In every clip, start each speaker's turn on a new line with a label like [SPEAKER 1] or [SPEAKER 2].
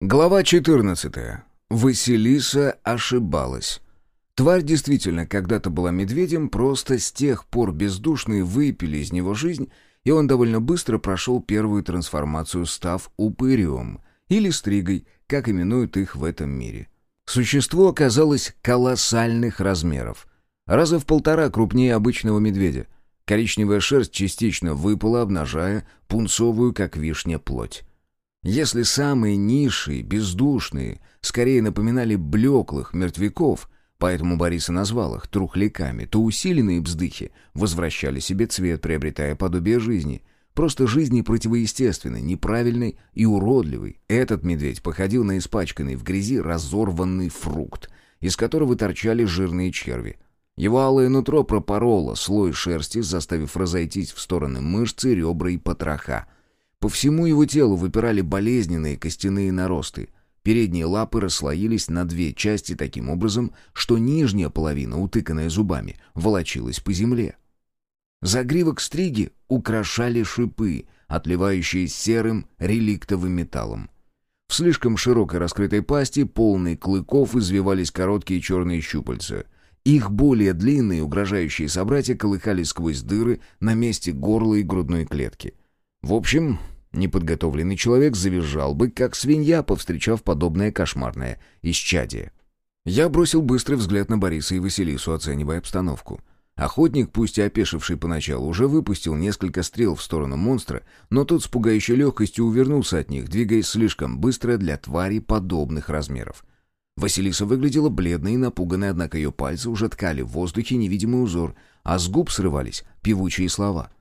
[SPEAKER 1] Глава 14. Василиса ошибалась. Тварь действительно когда-то была медведем, просто с тех пор бездушные выпили из него жизнь, и он довольно быстро прошел первую трансформацию, став упырем, или стригой, как именуют их в этом мире. Существо оказалось колоссальных размеров. Раза в полтора крупнее обычного медведя. Коричневая шерсть частично выпала, обнажая пунцовую, как вишня, плоть. Если самые низшие, бездушные, скорее напоминали блеклых мертвяков, поэтому Борис и назвал их трухляками, то усиленные бздыхи возвращали себе цвет, приобретая подобие жизни. Просто жизни противоестественной, неправильной и уродливой. Этот медведь походил на испачканный в грязи разорванный фрукт, из которого торчали жирные черви. Его алое нутро пропороло слой шерсти, заставив разойтись в стороны мышцы, ребра и потроха — по всему его телу выпирали болезненные костяные наросты. Передние лапы расслоились на две части таким образом, что нижняя половина, утыканная зубами, волочилась по земле. Загривок стриги украшали шипы, отливающие серым реликтовым металлом. В слишком широкой раскрытой пасти, полной клыков, извивались короткие черные щупальца. Их более длинные, угрожающие собратья колыхались сквозь дыры на месте горла и грудной клетки. В общем, неподготовленный человек завизжал бы, как свинья, повстречав подобное кошмарное исчадие. Я бросил быстрый взгляд на Бориса и Василису, оценивая обстановку. Охотник, пусть и опешивший поначалу, уже выпустил несколько стрел в сторону монстра, но тот с пугающей легкостью увернулся от них, двигаясь слишком быстро для твари подобных размеров. Василиса выглядела бледной и напуганной, однако ее пальцы уже ткали в воздухе невидимый узор, а с губ срывались певучие слова —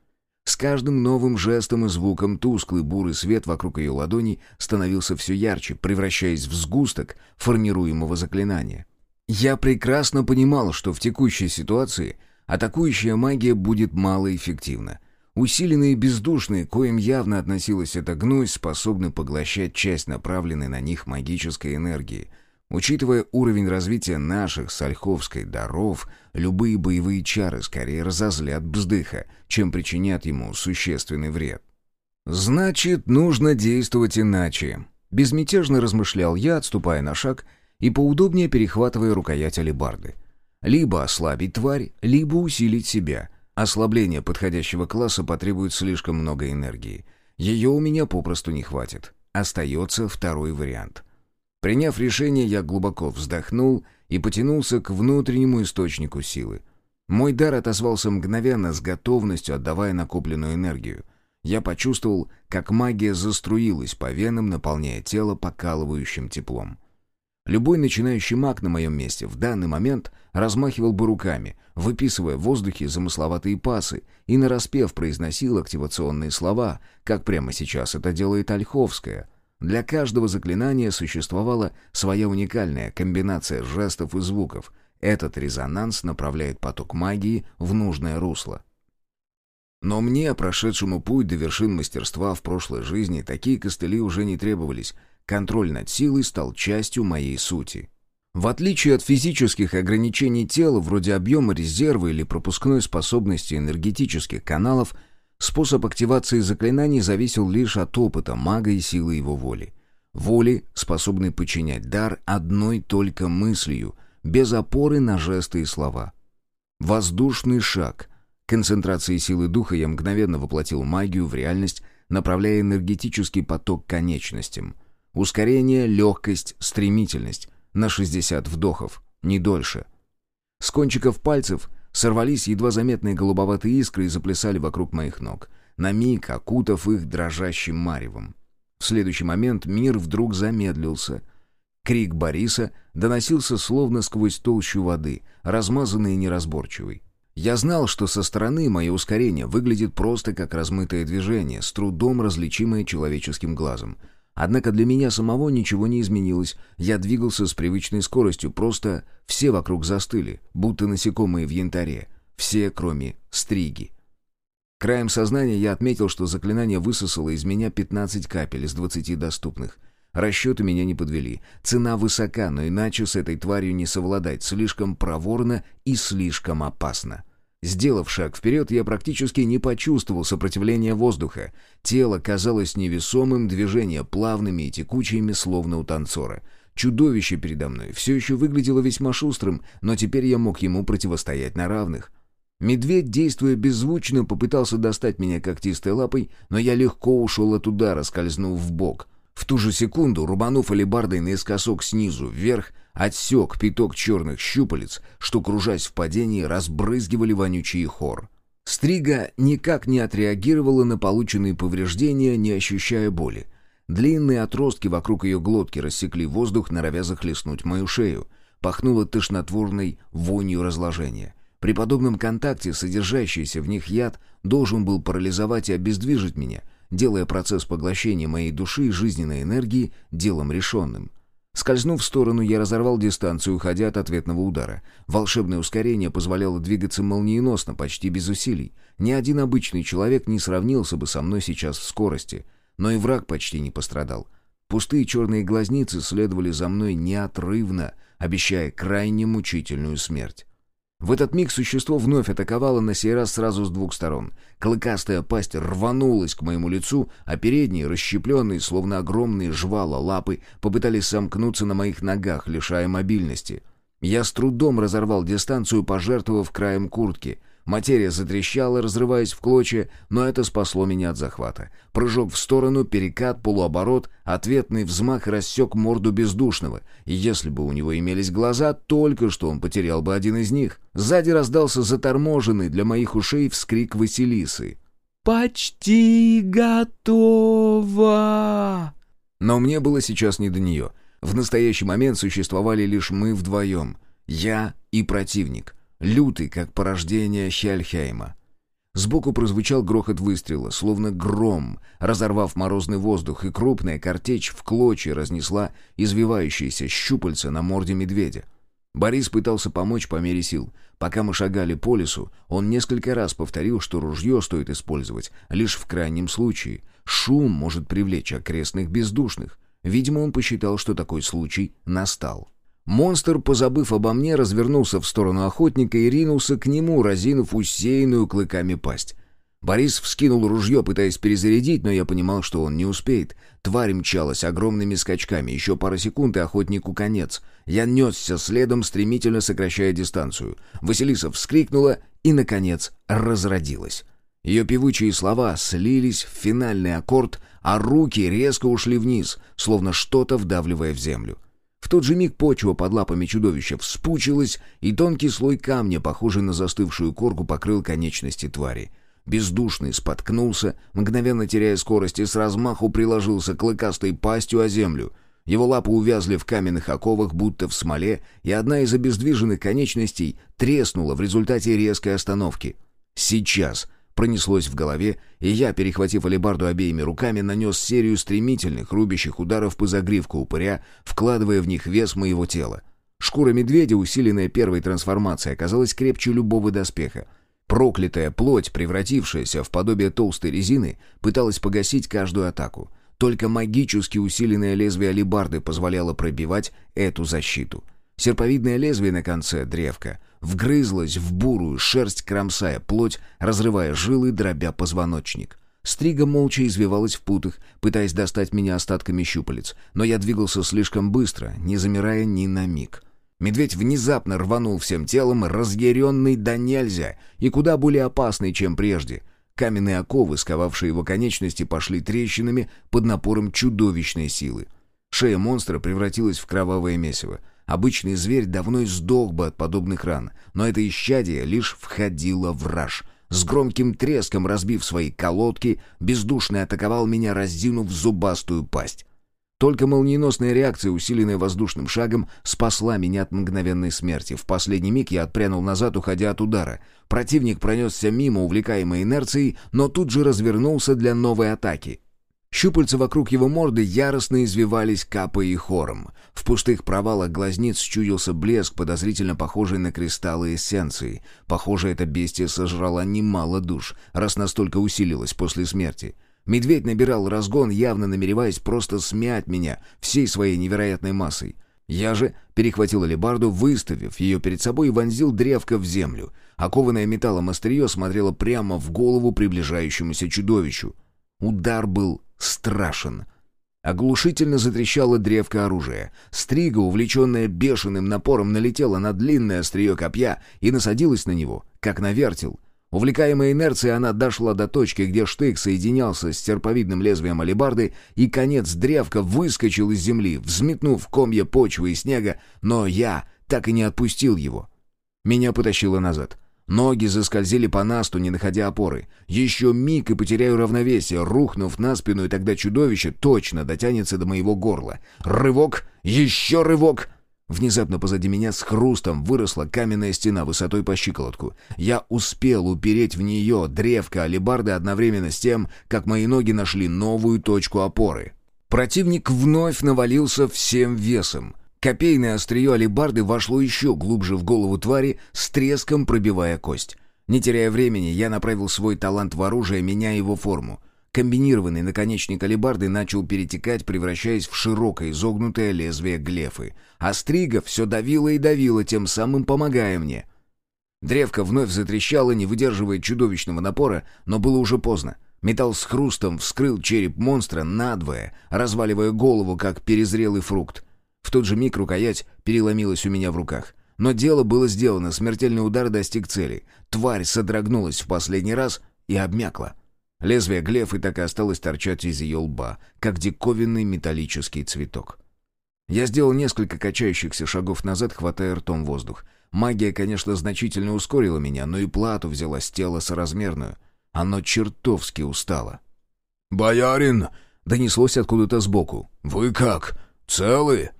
[SPEAKER 1] с каждым новым жестом и звуком тусклый бурый свет вокруг ее ладоней становился все ярче, превращаясь в сгусток формируемого заклинания. Я прекрасно понимал, что в текущей ситуации атакующая магия будет малоэффективна. Усиленные бездушные, коим явно относилась эта гнусь, способны поглощать часть направленной на них магической энергии — Учитывая уровень развития наших с Ольховской даров, любые боевые чары скорее разозлят Бздыха, чем причинят ему существенный вред. «Значит, нужно действовать иначе», — безмятежно размышлял я, отступая на шаг и поудобнее перехватывая рукоять алебарды. «Либо ослабить тварь, либо усилить себя. Ослабление подходящего класса потребует слишком много энергии. Ее у меня попросту не хватит. Остается второй вариант». Приняв решение, я глубоко вздохнул и потянулся к внутреннему источнику силы. Мой дар отозвался мгновенно, с готовностью отдавая накопленную энергию. Я почувствовал, как магия заструилась по венам, наполняя тело покалывающим теплом. Любой начинающий маг на моем месте в данный момент размахивал бы руками, выписывая в воздухе замысловатые пасы и нараспев произносил активационные слова, как прямо сейчас это делает Ольховская — для каждого заклинания существовала своя уникальная комбинация жестов и звуков. Этот резонанс направляет поток магии в нужное русло. Но мне, прошедшему путь до вершин мастерства в прошлой жизни, такие костыли уже не требовались. Контроль над силой стал частью моей сути. В отличие от физических ограничений тела, вроде объема резерва или пропускной способности энергетических каналов, Способ активации заклинаний зависел лишь от опыта мага и силы его воли. Воли, способной подчинять дар одной только мыслью, без опоры на жесты и слова. Воздушный шаг. Концентрацией силы духа я мгновенно воплотил магию в реальность, направляя энергетический поток к конечностям. Ускорение, легкость, стремительность. На 60 вдохов, не дольше. С кончиков пальцев Сорвались едва заметные голубоватые искры и заплясали вокруг моих ног, на миг окутав их дрожащим маревом. В следующий момент мир вдруг замедлился. Крик Бориса доносился словно сквозь толщу воды, размазанный и неразборчивый. Я знал, что со стороны мое ускорение выглядит просто как размытое движение, с трудом различимое человеческим глазом — Однако для меня самого ничего не изменилось. Я двигался с привычной скоростью, просто все вокруг застыли, будто насекомые в янтаре. Все, кроме стриги. Краем сознания я отметил, что заклинание высосало из меня 15 капель из 20 доступных. Расчеты меня не подвели. Цена высока, но иначе с этой тварью не совладать. Слишком проворно и слишком опасно. Сделав шаг вперед, я практически не почувствовал сопротивления воздуха. Тело казалось невесомым, движения плавными и текучими, словно у танцора. Чудовище передо мной все еще выглядело весьма шустрым, но теперь я мог ему противостоять на равных. Медведь, действуя беззвучно, попытался достать меня когтистой лапой, но я легко ушел от удара, скользнув в бок. В ту же секунду, рубанув алебардой наискосок снизу вверх, отсек пяток черных щупалец, что, кружась в падении, разбрызгивали вонючий хор. Стрига никак не отреагировала на полученные повреждения, не ощущая боли. Длинные отростки вокруг ее глотки рассекли воздух, норовя захлестнуть мою шею. Пахнуло тошнотворной вонью разложения. При подобном контакте содержащийся в них яд должен был парализовать и обездвижить меня — делая процесс поглощения моей души и жизненной энергии делом решенным. Скользнув в сторону, я разорвал дистанцию, уходя от ответного удара. Волшебное ускорение позволяло двигаться молниеносно, почти без усилий. Ни один обычный человек не сравнился бы со мной сейчас в скорости. Но и враг почти не пострадал. Пустые черные глазницы следовали за мной неотрывно, обещая крайне мучительную смерть. В этот миг существо вновь атаковало на сей раз сразу с двух сторон. Клыкастая пасть рванулась к моему лицу, а передние, расщепленные, словно огромные жвала лапы, попытались сомкнуться на моих ногах, лишая мобильности. Я с трудом разорвал дистанцию, пожертвовав краем куртки. Материя затрещала, разрываясь в клочья, но это спасло меня от захвата. Прыжок в сторону, перекат, полуоборот, ответный взмах рассек морду бездушного. И если бы у него имелись глаза, только что он потерял бы один из них. Сзади раздался заторможенный для моих ушей вскрик Василисы. «Почти готово!» Но мне было сейчас не до нее. В настоящий момент существовали лишь мы вдвоем. Я и противник лютый, как порождение Хельхейма. Сбоку прозвучал грохот выстрела, словно гром, разорвав морозный воздух, и крупная картечь в клочья разнесла извивающиеся щупальца на морде медведя. Борис пытался помочь по мере сил. Пока мы шагали по лесу, он несколько раз повторил, что ружье стоит использовать лишь в крайнем случае. Шум может привлечь окрестных бездушных. Видимо, он посчитал, что такой случай настал. Монстр, позабыв обо мне, развернулся в сторону охотника и ринулся к нему, разинув усеянную клыками пасть. Борис вскинул ружье, пытаясь перезарядить, но я понимал, что он не успеет. Тварь мчалась огромными скачками. Еще пара секунд, и охотнику конец. Я несся следом, стремительно сокращая дистанцию. Василиса вскрикнула и, наконец, разродилась. Ее певучие слова слились в финальный аккорд, а руки резко ушли вниз, словно что-то вдавливая в землю. В тот же миг почва под лапами чудовища вспучилась, и тонкий слой камня, похожий на застывшую корку, покрыл конечности твари. Бездушный споткнулся, мгновенно теряя скорость, и с размаху приложился клыкастой пастью о землю. Его лапы увязли в каменных оковах, будто в смоле, и одна из обездвиженных конечностей треснула в результате резкой остановки. «Сейчас!» Пронеслось в голове, и я, перехватив алебарду обеими руками, нанес серию стремительных, рубящих ударов по загривку упыря, вкладывая в них вес моего тела. Шкура медведя, усиленная первой трансформацией, оказалась крепче любого доспеха. Проклятая плоть, превратившаяся в подобие толстой резины, пыталась погасить каждую атаку. Только магически усиленное лезвие алебарды позволяло пробивать эту защиту. Серповидное лезвие на конце древка вгрызлась в бурую шерсть, кромсая плоть, разрывая жилы, дробя позвоночник. Стрига молча извивалась в путах, пытаясь достать меня остатками щупалец, но я двигался слишком быстро, не замирая ни на миг. Медведь внезапно рванул всем телом, разъяренный да нельзя, и куда более опасный, чем прежде. Каменные оковы, сковавшие его конечности, пошли трещинами под напором чудовищной силы. Шея монстра превратилась в кровавое месиво. Обычный зверь давно и сдох бы от подобных ран, но это исчадие лишь входило в раж. С громким треском разбив свои колодки, бездушный атаковал меня, раздинув зубастую пасть. Только молниеносная реакция, усиленная воздушным шагом, спасла меня от мгновенной смерти. В последний миг я отпрянул назад, уходя от удара. Противник пронесся мимо, увлекаемой инерцией, но тут же развернулся для новой атаки. Щупальца вокруг его морды яростно извивались капой и хором. В пустых провалах глазниц чудился блеск, подозрительно похожий на кристаллы эссенции. Похоже, эта бестия сожрала немало душ, раз настолько усилилась после смерти. Медведь набирал разгон, явно намереваясь просто смять меня всей своей невероятной массой. Я же перехватил алебарду, выставив ее перед собой и вонзил древко в землю. Окованное металлом острие смотрело прямо в голову приближающемуся чудовищу. Удар был страшен. Оглушительно затрещало древко оружия. Стрига, увлеченная бешеным напором, налетела на длинное острие копья и насадилась на него, как на вертел. Увлекаемая инерцией, она дошла до точки, где штык соединялся с серповидным лезвием алебарды, и конец древка выскочил из земли, взметнув комья почвы и снега, но я так и не отпустил его. Меня потащило назад. Ноги заскользили по насту, не находя опоры. Еще миг и потеряю равновесие, рухнув на спину, и тогда чудовище точно дотянется до моего горла. Рывок, еще рывок, Внезапно позади меня с хрустом выросла каменная стена высотой по щиколотку. Я успел упереть в нее древко алебарды одновременно с тем, как мои ноги нашли новую точку опоры. Противник вновь навалился всем весом. Копейное острие алебарды вошло еще глубже в голову твари, с треском пробивая кость. Не теряя времени, я направил свой талант в оружие, меняя его форму. Комбинированный наконечник алебарды начал перетекать, превращаясь в широкое изогнутое лезвие глефы. А стрига все давила и давила, тем самым помогая мне. Древко вновь затрещало, не выдерживая чудовищного напора, но было уже поздно. Металл с хрустом вскрыл череп монстра надвое, разваливая голову, как перезрелый фрукт. В тот же миг рукоять переломилась у меня в руках. Но дело было сделано, смертельный удар достиг цели. Тварь содрогнулась в последний раз и обмякла. Лезвие глефы так и осталось торчать из ее лба, как диковинный металлический цветок. Я сделал несколько качающихся шагов назад, хватая ртом воздух. Магия, конечно, значительно ускорила меня, но и плату взяла с тела соразмерную. Оно чертовски устало.
[SPEAKER 2] «Боярин!»
[SPEAKER 1] — донеслось откуда-то сбоку.
[SPEAKER 2] «Вы как? Целы?»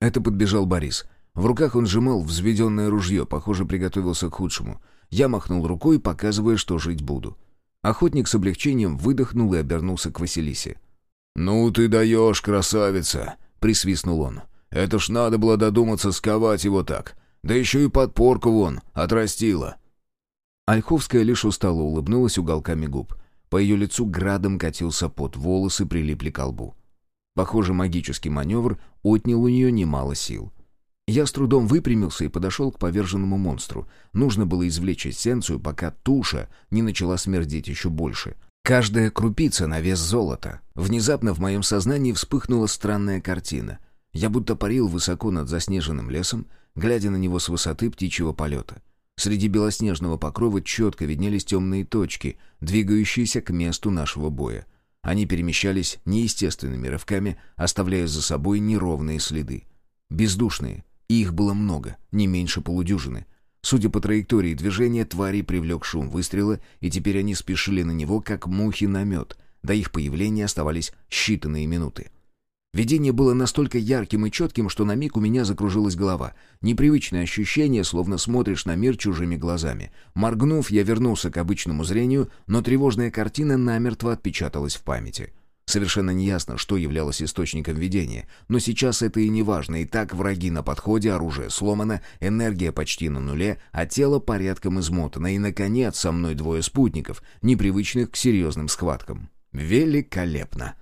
[SPEAKER 1] Это подбежал Борис. В руках он сжимал взведенное ружье, похоже, приготовился к худшему. Я махнул рукой, показывая, что жить буду. Охотник с облегчением выдохнул и обернулся к Василисе.
[SPEAKER 2] «Ну ты даешь, красавица!» — присвистнул он. «Это ж надо было додуматься сковать его так. Да еще и подпорку вон отрастила».
[SPEAKER 1] Ольховская лишь устало улыбнулась уголками губ. По ее лицу градом катился пот, волосы прилипли к лбу. Похоже, магический маневр отнял у нее немало сил. Я с трудом выпрямился и подошел к поверженному монстру. Нужно было извлечь эссенцию, пока туша не начала смердеть еще больше. Каждая крупица на вес золота. Внезапно в моем сознании вспыхнула странная картина. Я будто парил высоко над заснеженным лесом, глядя на него с высоты птичьего полета. Среди белоснежного покрова четко виднелись темные точки, двигающиеся к месту нашего боя. Они перемещались неестественными рывками, оставляя за собой неровные следы. Бездушные, и их было много, не меньше полудюжины. Судя по траектории движения, твари привлек шум выстрела, и теперь они спешили на него, как мухи на мед. До их появления оставались считанные минуты. Видение было настолько ярким и четким, что на миг у меня закружилась голова. Непривычное ощущение, словно смотришь на мир чужими глазами. Моргнув, я вернулся к обычному зрению, но тревожная картина намертво отпечаталась в памяти. Совершенно неясно, что являлось источником видения, но сейчас это и не важно, и так враги на подходе, оружие сломано, энергия почти на нуле, а тело порядком измотано, и, наконец, со мной двое спутников, непривычных к серьезным схваткам. Великолепно!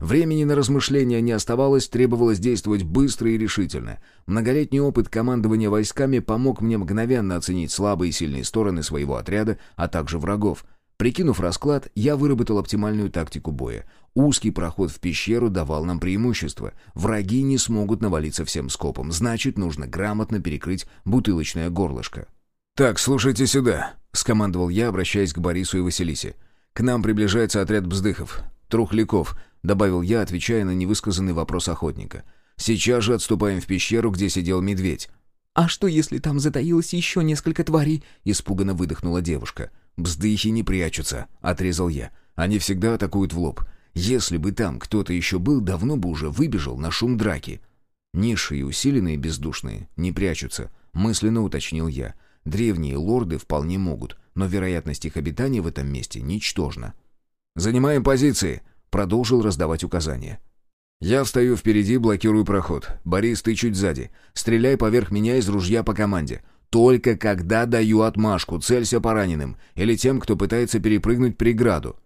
[SPEAKER 1] Времени на размышления не оставалось, требовалось действовать быстро и решительно. Многолетний опыт командования войсками помог мне мгновенно оценить слабые и сильные стороны своего отряда, а также врагов — Прикинув расклад, я выработал оптимальную тактику боя. Узкий проход в пещеру давал нам преимущество. Враги не смогут навалиться всем скопом, значит, нужно грамотно перекрыть бутылочное горлышко.
[SPEAKER 2] «Так, слушайте сюда», —
[SPEAKER 1] скомандовал я, обращаясь к Борису и Василисе. «К нам приближается отряд бздыхов, трухляков», — добавил я, отвечая на невысказанный вопрос охотника. «Сейчас же отступаем в пещеру, где сидел медведь».
[SPEAKER 3] «А что, если там затаилось еще несколько тварей?»
[SPEAKER 1] — испуганно выдохнула девушка. «Бздыхи не прячутся», — отрезал я. «Они всегда атакуют в лоб. Если бы там кто-то еще был, давно бы уже выбежал на шум драки». «Низшие усиленные бездушные не прячутся», — мысленно уточнил я. «Древние лорды вполне могут, но вероятность их обитания в этом месте ничтожна». «Занимаем позиции», — продолжил раздавать указания. «Я встаю впереди, блокирую проход. Борис, ты чуть сзади. Стреляй поверх меня из ружья по команде. Только когда даю отмашку, целься по раненым или тем, кто пытается перепрыгнуть преграду».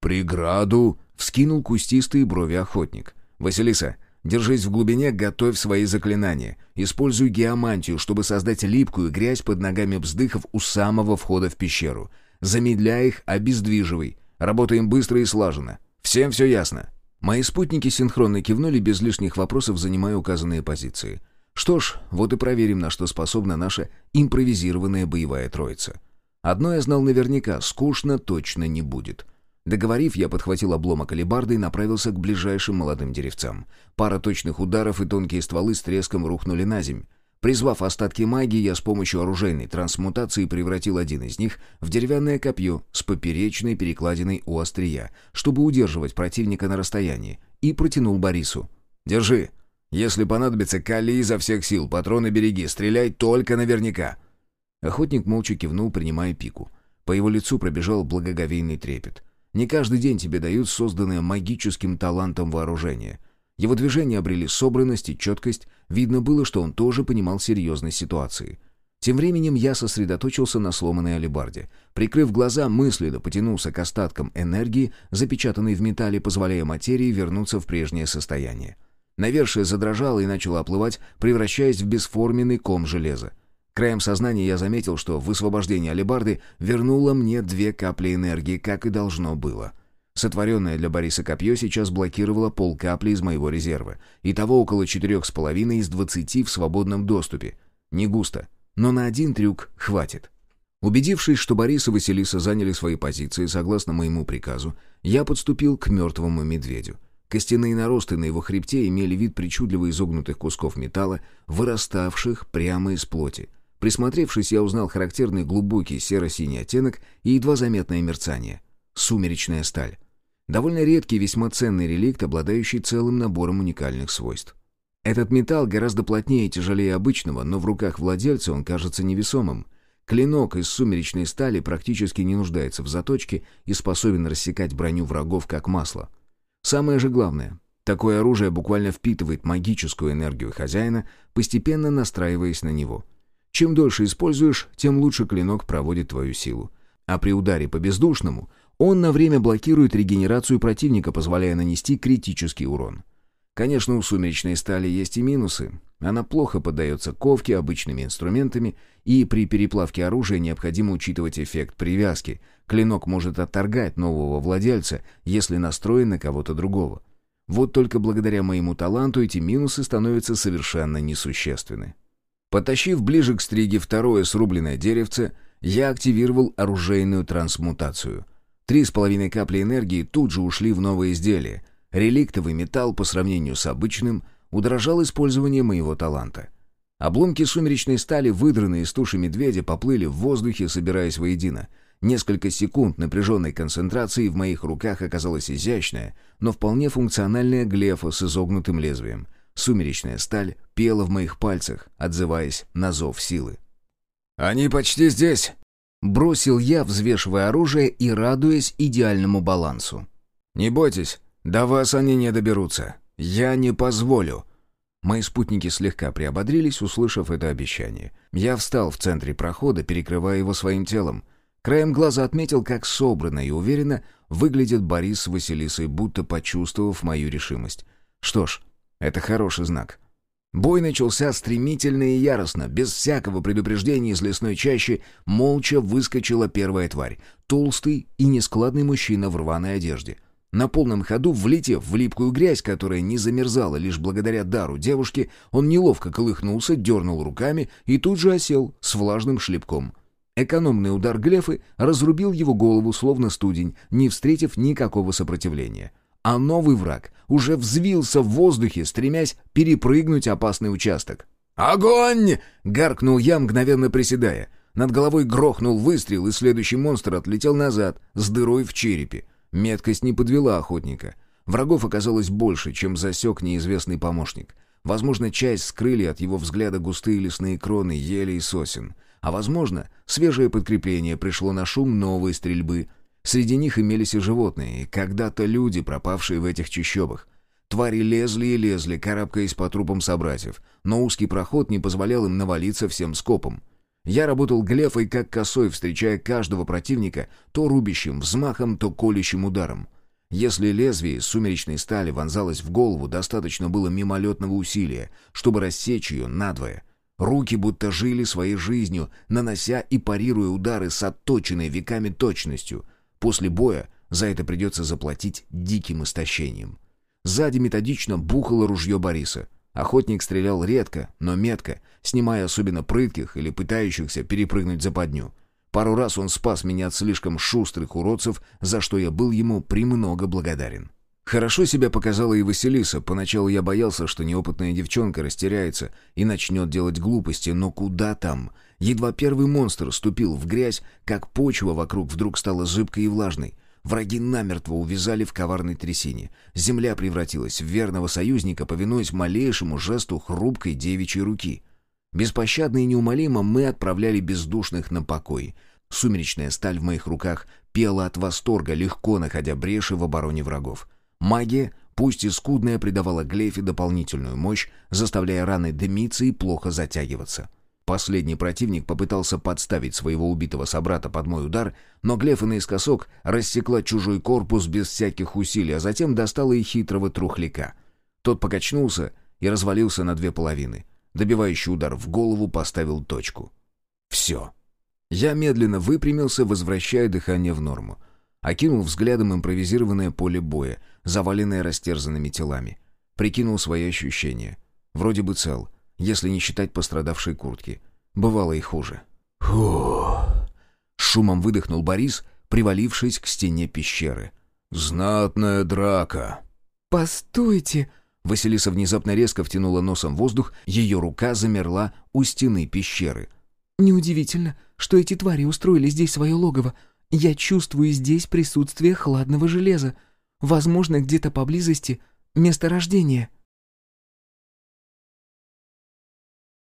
[SPEAKER 2] «Преграду?»
[SPEAKER 1] — вскинул кустистые брови охотник. «Василиса, Держись в глубине, готовь свои заклинания. Используй геомантию, чтобы создать липкую грязь под ногами вздыхов у самого входа в пещеру. Замедляй их, обездвиживай. Работаем быстро и слаженно. Всем все ясно?» Мои спутники синхронно кивнули, без лишних вопросов занимая указанные позиции. Что ж, вот и проверим, на что способна наша импровизированная боевая троица. Одно я знал наверняка, скучно точно не будет. Договорив, я подхватил обломок алебарды и направился к ближайшим молодым деревцам. Пара точных ударов и тонкие стволы с треском рухнули на земь. Призвав остатки магии, я с помощью оружейной трансмутации превратил один из них в деревянное копье с поперечной перекладиной у острия, чтобы удерживать противника на расстоянии, и протянул Борису. «Держи. Если понадобится, кали изо всех сил, патроны береги, стреляй только наверняка». Охотник молча кивнул, принимая пику. По его лицу пробежал благоговейный трепет. Не каждый день тебе дают созданное магическим талантом вооружение. Его движения обрели собранность и четкость, видно было, что он тоже понимал серьезность ситуации. Тем временем я сосредоточился на сломанной алебарде. Прикрыв глаза, мысленно потянулся к остаткам энергии, запечатанной в металле, позволяя материи вернуться в прежнее состояние. Навершие задрожало и начало оплывать, превращаясь в бесформенный ком железа. Краем сознания я заметил, что высвобождение алебарды вернуло мне две капли энергии, как и должно было. Сотворенное для Бориса копье сейчас блокировало полкапли из моего резерва. Итого около четырех с половиной из двадцати в свободном доступе. Не густо, но на один трюк хватит. Убедившись, что Борис и Василиса заняли свои позиции согласно моему приказу, я подступил к мертвому медведю. Костяные наросты на его хребте имели вид причудливо изогнутых кусков металла, выраставших прямо из плоти. Присмотревшись, я узнал характерный глубокий серо-синий оттенок и едва заметное мерцание. Сумеречная сталь. Довольно редкий, весьма ценный реликт, обладающий целым набором уникальных свойств. Этот металл гораздо плотнее и тяжелее обычного, но в руках владельца он кажется невесомым. Клинок из сумеречной стали практически не нуждается в заточке и способен рассекать броню врагов как масло. Самое же главное, такое оружие буквально впитывает магическую энергию хозяина, постепенно настраиваясь на него — чем дольше используешь, тем лучше клинок проводит твою силу. А при ударе по бездушному он на время блокирует регенерацию противника, позволяя нанести критический урон. Конечно, у сумеречной стали есть и минусы. Она плохо поддается ковке обычными инструментами, и при переплавке оружия необходимо учитывать эффект привязки. Клинок может отторгать нового владельца, если настроен на кого-то другого. Вот только благодаря моему таланту эти минусы становятся совершенно несущественны. Потащив ближе к стриге второе срубленное деревце, я активировал оружейную трансмутацию. Три с половиной капли энергии тут же ушли в новое изделие. Реликтовый металл по сравнению с обычным удорожал использование моего таланта. Обломки сумеречной стали, выдранные из туши медведя, поплыли в воздухе, собираясь воедино. Несколько секунд напряженной концентрации в моих руках оказалась изящная, но вполне функциональная глефа с изогнутым лезвием — Сумеречная сталь пела в моих пальцах, отзываясь на зов силы.
[SPEAKER 2] «Они почти здесь!»
[SPEAKER 1] Бросил я, взвешивая оружие и радуясь идеальному балансу.
[SPEAKER 2] «Не бойтесь, до вас они не доберутся. Я не позволю!»
[SPEAKER 1] Мои спутники слегка приободрились, услышав это обещание. Я встал в центре прохода, перекрывая его своим телом. Краем глаза отметил, как собранно и уверенно выглядит Борис с Василисой, будто почувствовав мою решимость. Что ж, это хороший знак. Бой начался стремительно и яростно, без всякого предупреждения из лесной чащи, молча выскочила первая тварь. Толстый и нескладный мужчина в рваной одежде. На полном ходу, влетев в липкую грязь, которая не замерзала лишь благодаря дару девушки, он неловко колыхнулся, дернул руками и тут же осел с влажным шлепком. Экономный удар Глефы разрубил его голову, словно студень, не встретив никакого сопротивления а новый враг уже взвился в воздухе, стремясь перепрыгнуть опасный участок.
[SPEAKER 2] «Огонь!»
[SPEAKER 1] — гаркнул я, мгновенно приседая. Над головой грохнул выстрел, и следующий монстр отлетел назад, с дырой в черепе. Меткость не подвела охотника. Врагов оказалось больше, чем засек неизвестный помощник. Возможно, часть скрыли от его взгляда густые лесные кроны, ели и сосен. А возможно, свежее подкрепление пришло на шум новой стрельбы — Среди них имелись и животные, и когда-то люди, пропавшие в этих чащобах. Твари лезли и лезли, карабкаясь по трупам собратьев, но узкий проход не позволял им навалиться всем скопом. Я работал глефой как косой, встречая каждого противника то рубящим взмахом, то колющим ударом. Если лезвие из сумеречной стали вонзалось в голову, достаточно было мимолетного усилия, чтобы рассечь ее надвое. Руки будто жили своей жизнью, нанося и парируя удары с отточенной веками точностью. После боя за это придется заплатить диким истощением. Сзади методично бухало ружье Бориса. Охотник стрелял редко, но метко, снимая особенно прытких или пытающихся перепрыгнуть западню. Пару раз он спас меня от слишком шустрых уродцев, за что я был ему премного благодарен. Хорошо себя показала и Василиса. Поначалу я боялся, что неопытная девчонка растеряется и начнет делать глупости, но куда там? Едва первый монстр ступил в грязь, как почва вокруг вдруг стала зыбкой и влажной. Враги намертво увязали в коварной трясине. Земля превратилась в верного союзника, повинуясь малейшему жесту хрупкой девичьей руки. Беспощадно и неумолимо мы отправляли бездушных на покой. Сумеречная сталь в моих руках пела от восторга, легко находя бреши в обороне врагов. Магия, пусть и скудная, придавала Глефе дополнительную мощь, заставляя раны дымиться и плохо затягиваться. Последний противник попытался подставить своего убитого собрата под мой удар, но Глефа наискосок рассекла чужой корпус без всяких усилий, а затем достала и хитрого трухляка. Тот покачнулся и развалился на две половины. Добивающий удар в голову поставил точку. Все. Я медленно выпрямился, возвращая дыхание в норму. Окинул взглядом импровизированное поле боя, заваленное растерзанными телами. Прикинул свои ощущения. Вроде бы цел, если не считать пострадавшей куртки. Бывало и хуже. Фух. Шумом выдохнул Борис, привалившись к стене пещеры.
[SPEAKER 2] «Знатная драка!»
[SPEAKER 3] «Постойте!»
[SPEAKER 1] Василиса внезапно резко втянула носом воздух, ее рука замерла у стены пещеры.
[SPEAKER 3] «Неудивительно, что эти твари устроили здесь свое логово. Я чувствую здесь присутствие хладного железа. Возможно, где-то поблизости место рождения».